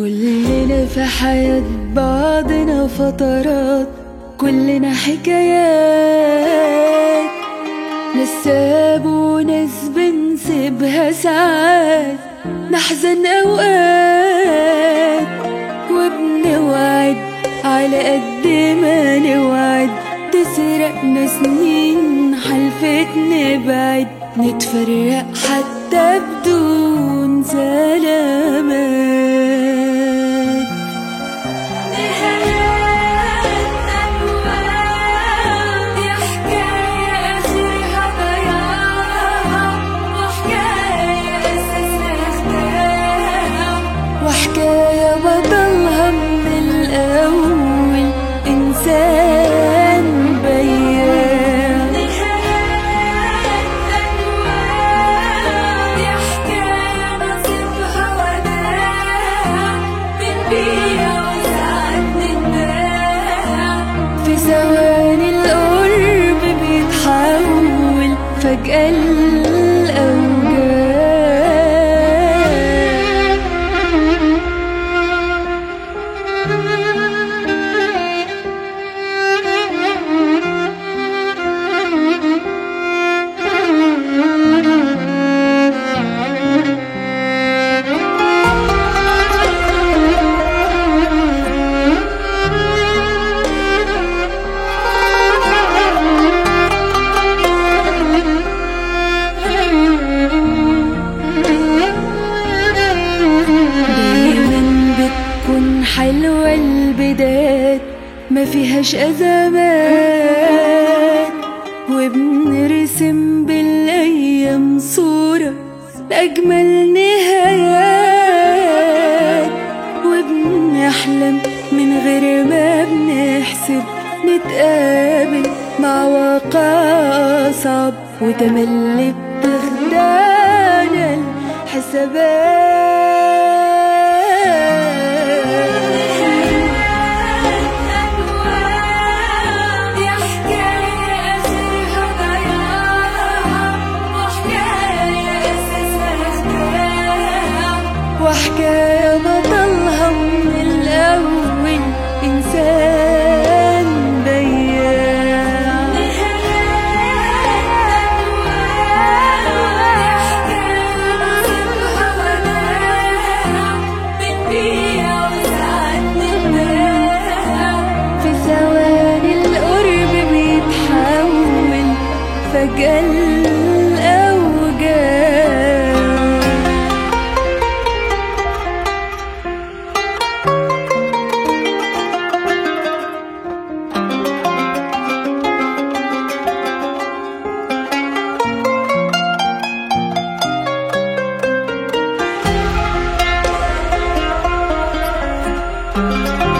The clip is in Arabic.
كلنا في حياة بعضنا فترات كلنا حكايات. نساب وناس بنسيبها ساعات نحزن أوقات. وبنوعد على قد ما نوعد تسرقنا سنين حلفت نبعد نتفرق حتى بدون القرب بيتحول فجأة ما فيهاش أزمات وبنرسم بالأيام صورة لأجمل نهايات وبنحلم من غير ما بنحسب نتقابل مع واقع صعب وتملي بتخدعنا الحسابات. فجأة الأوجاع thank